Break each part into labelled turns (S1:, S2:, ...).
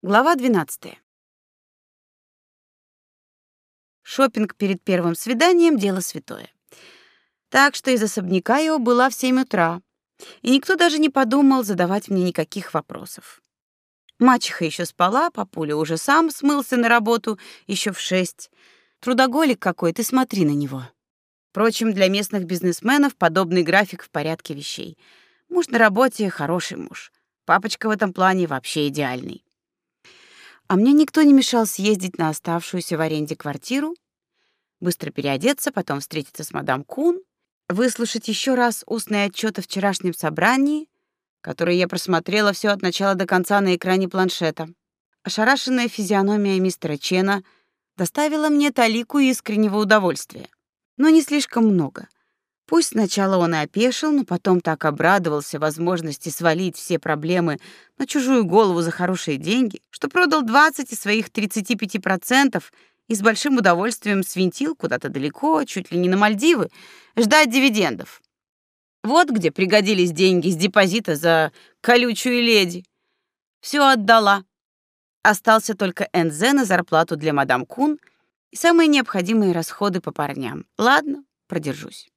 S1: Глава 12. Шопинг перед первым свиданием дело святое. Так что из особняка я была в 7 утра, и никто даже не подумал задавать мне никаких вопросов. Мачеха еще спала, папуля уже сам смылся на работу еще в шесть. Трудоголик какой, ты смотри на него. Впрочем, для местных бизнесменов подобный график в порядке вещей. Муж на работе хороший муж. Папочка в этом плане вообще идеальный. А мне никто не мешал съездить на оставшуюся в аренде квартиру, быстро переодеться, потом встретиться с мадам Кун, выслушать еще раз устный отчет о вчерашнем собрании, которое я просмотрела все от начала до конца на экране планшета. Ошарашенная физиономия мистера Чена доставила мне талику искреннего удовольствия, но не слишком много — Пусть сначала он и опешил, но потом так обрадовался возможности свалить все проблемы на чужую голову за хорошие деньги, что продал 20 из своих 35% и с большим удовольствием свинтил куда-то далеко, чуть ли не на Мальдивы, ждать дивидендов. Вот где пригодились деньги с депозита за колючую леди. Все отдала. Остался только НЗ на зарплату для мадам Кун и самые необходимые расходы по парням. Ладно, продержусь.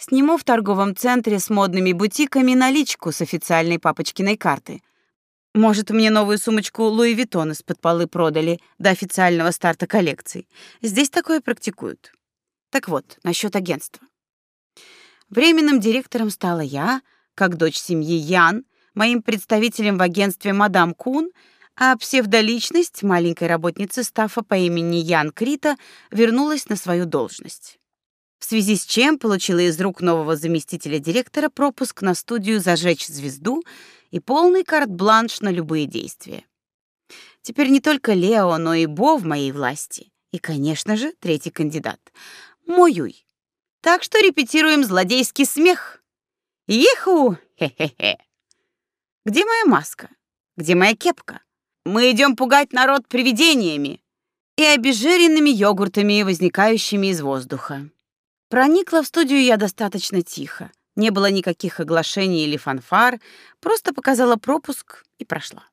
S1: Сниму в торговом центре с модными бутиками наличку с официальной папочкиной карты. Может, мне новую сумочку Луи Виттон из-под полы продали до официального старта коллекции. Здесь такое практикуют. Так вот, насчет агентства. Временным директором стала я, как дочь семьи Ян, моим представителем в агентстве мадам Кун, а псевдоличность маленькой работницы стафа по имени Ян Крита вернулась на свою должность в связи с чем получила из рук нового заместителя директора пропуск на студию «Зажечь звезду» и полный карт-бланш на любые действия. Теперь не только Лео, но и Бо в моей власти. И, конечно же, третий кандидат — Моюй. Так что репетируем злодейский смех. Иху! Хе-хе-хе. Где моя маска? Где моя кепка? Мы идем пугать народ привидениями и обезжиренными йогуртами, возникающими из воздуха. Проникла в студию я достаточно тихо. Не было никаких оглашений или фанфар, просто показала пропуск и прошла.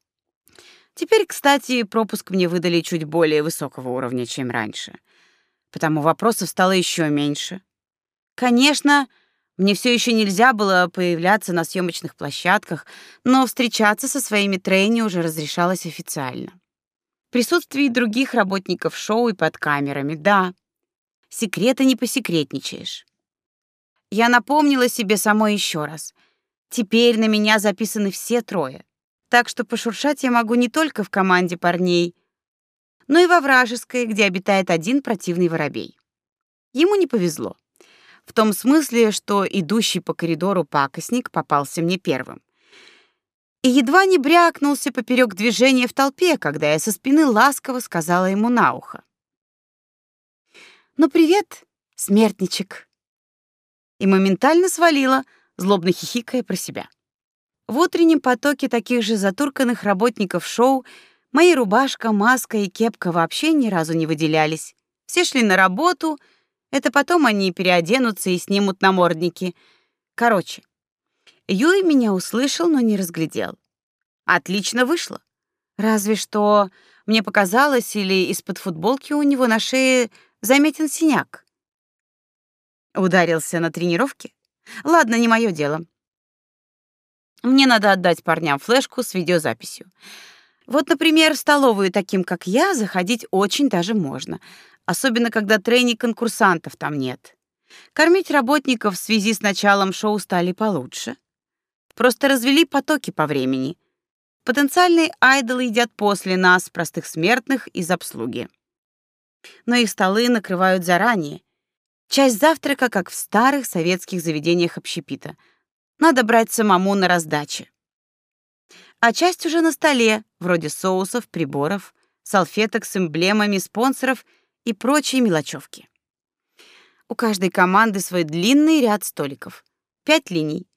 S1: Теперь, кстати, пропуск мне выдали чуть более высокого уровня, чем раньше. Потому вопросов стало еще меньше. Конечно, мне все еще нельзя было появляться на съемочных площадках, но встречаться со своими трейни уже разрешалось официально. В присутствии других работников шоу и под камерами, да секреты не посекретничаешь. Я напомнила себе самой еще раз. Теперь на меня записаны все трое. Так что пошуршать я могу не только в команде парней, но и во вражеской, где обитает один противный воробей. Ему не повезло. В том смысле, что идущий по коридору пакостник попался мне первым. И едва не брякнулся поперек движения в толпе, когда я со спины ласково сказала ему на ухо. «Ну, привет, смертничек!» И моментально свалила, злобно хихикая про себя. В утреннем потоке таких же затурканных работников шоу мои рубашка, маска и кепка вообще ни разу не выделялись. Все шли на работу, это потом они переоденутся и снимут намордники. Короче, Юй меня услышал, но не разглядел. Отлично вышло. Разве что мне показалось, или из-под футболки у него на шее заметен синяк. Ударился на тренировке? Ладно, не мое дело. Мне надо отдать парням флешку с видеозаписью. Вот, например, в столовую таким, как я, заходить очень даже можно, особенно когда тренинг конкурсантов там нет. Кормить работников в связи с началом шоу стали получше. Просто развели потоки по времени. Потенциальные айдолы едят после нас, простых смертных, из обслуги но их столы накрывают заранее. Часть завтрака, как в старых советских заведениях общепита. Надо брать самому на раздаче. А часть уже на столе, вроде соусов, приборов, салфеток с эмблемами спонсоров и прочей мелочевки. У каждой команды свой длинный ряд столиков. Пять линий.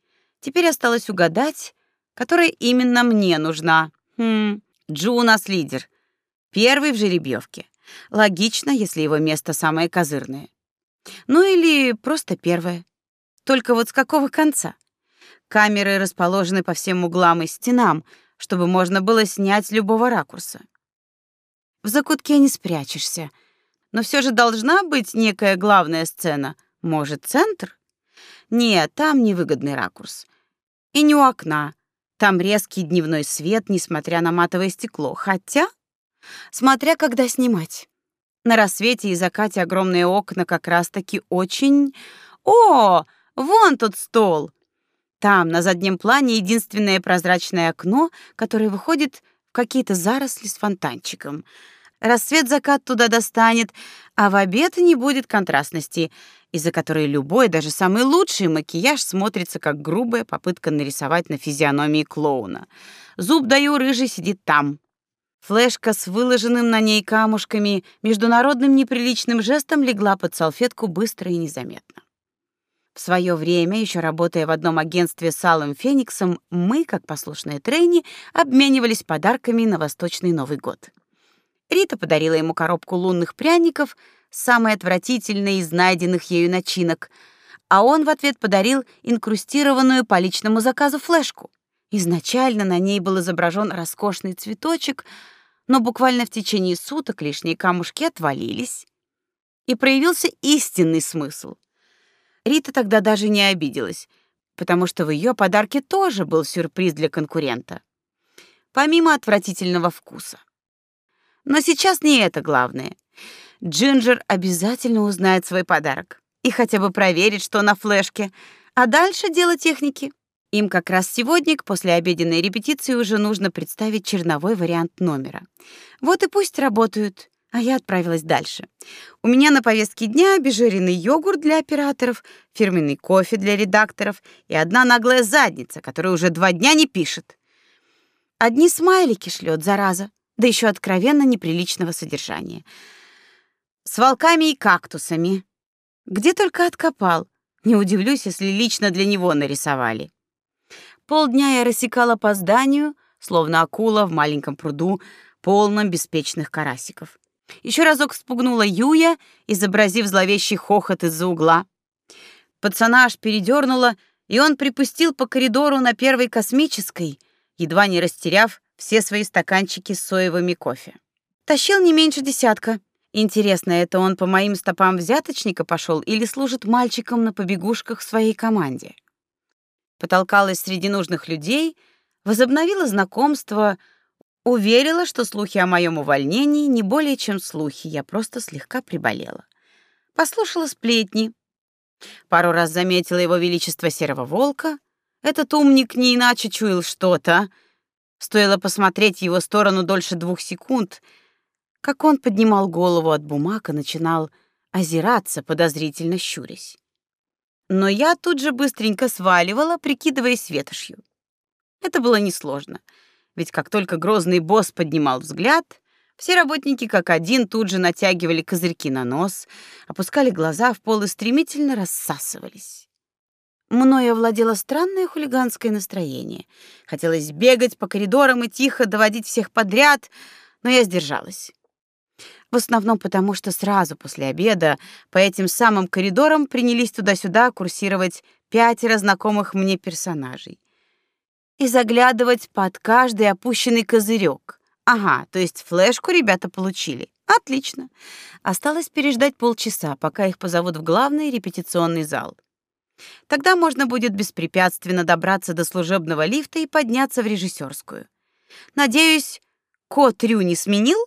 S1: Теперь осталось угадать, которая именно мне нужна. Хм, Джу у нас лидер. Первый в жеребьевке. Логично, если его место самое козырное. Ну или просто первое. Только вот с какого конца? Камеры расположены по всем углам и стенам, чтобы можно было снять любого ракурса. В закутке не спрячешься, но все же должна быть некая главная сцена. Может, центр? Нет, там невыгодный ракурс. И не у окна. Там резкий дневной свет, несмотря на матовое стекло. Хотя, смотря когда снимать. На рассвете и закате огромные окна как раз-таки очень... О, вон тот стол! Там, на заднем плане, единственное прозрачное окно, которое выходит в какие-то заросли с фонтанчиком. Рассвет-закат туда достанет, а в обед не будет контрастности, из-за которой любой, даже самый лучший макияж смотрится как грубая попытка нарисовать на физиономии клоуна. Зуб даю, рыжий сидит там. Флешка с выложенным на ней камушками международным неприличным жестом легла под салфетку быстро и незаметно. В свое время, еще работая в одном агентстве с Алым Фениксом, мы, как послушные трейни, обменивались подарками на Восточный Новый год. Рита подарила ему коробку лунных пряников, самой отвратительной из найденных ею начинок, а он в ответ подарил инкрустированную по личному заказу флешку. Изначально на ней был изображен роскошный цветочек, но буквально в течение суток лишние камушки отвалились, и проявился истинный смысл — Рита тогда даже не обиделась, потому что в ее подарке тоже был сюрприз для конкурента. Помимо отвратительного вкуса. Но сейчас не это главное. Джинджер обязательно узнает свой подарок и хотя бы проверит, что на флешке, а дальше дело техники. Им как раз сегодня к послеобеденной репетиции уже нужно представить черновой вариант номера. Вот и пусть работают а я отправилась дальше. У меня на повестке дня обезжиренный йогурт для операторов, фирменный кофе для редакторов и одна наглая задница, которая уже два дня не пишет. Одни смайлики шлет, зараза, да еще откровенно неприличного содержания. С волками и кактусами. Где только откопал. Не удивлюсь, если лично для него нарисовали. Полдня я рассекала по зданию, словно акула в маленьком пруду, полном беспечных карасиков. Еще разок спугнула Юя, изобразив зловещий хохот из-за угла. Пацана аж передернуло, и он припустил по коридору на первой космической, едва не растеряв все свои стаканчики с соевыми кофе. Тащил не меньше десятка. Интересно, это он по моим стопам взяточника пошел или служит мальчиком на побегушках в своей команде? Потолкалась среди нужных людей, возобновила знакомство — Уверила, что слухи о моем увольнении не более чем слухи, я просто слегка приболела. Послушала сплетни. Пару раз заметила его величество серого волка. Этот умник не иначе чуял что-то. Стоило посмотреть в его сторону дольше двух секунд, как он поднимал голову от бумаг и начинал озираться, подозрительно щурясь. Но я тут же быстренько сваливала, прикидываясь ветошью. Это было несложно — ведь как только грозный босс поднимал взгляд, все работники как один тут же натягивали козырьки на нос, опускали глаза в пол и стремительно рассасывались. Мною овладело странное хулиганское настроение. Хотелось бегать по коридорам и тихо доводить всех подряд, но я сдержалась. В основном потому, что сразу после обеда по этим самым коридорам принялись туда-сюда курсировать пятеро знакомых мне персонажей и заглядывать под каждый опущенный козырек. Ага, то есть флешку ребята получили. Отлично. Осталось переждать полчаса, пока их позовут в главный репетиционный зал. Тогда можно будет беспрепятственно добраться до служебного лифта и подняться в режиссерскую. Надеюсь, кот Рю не сменил?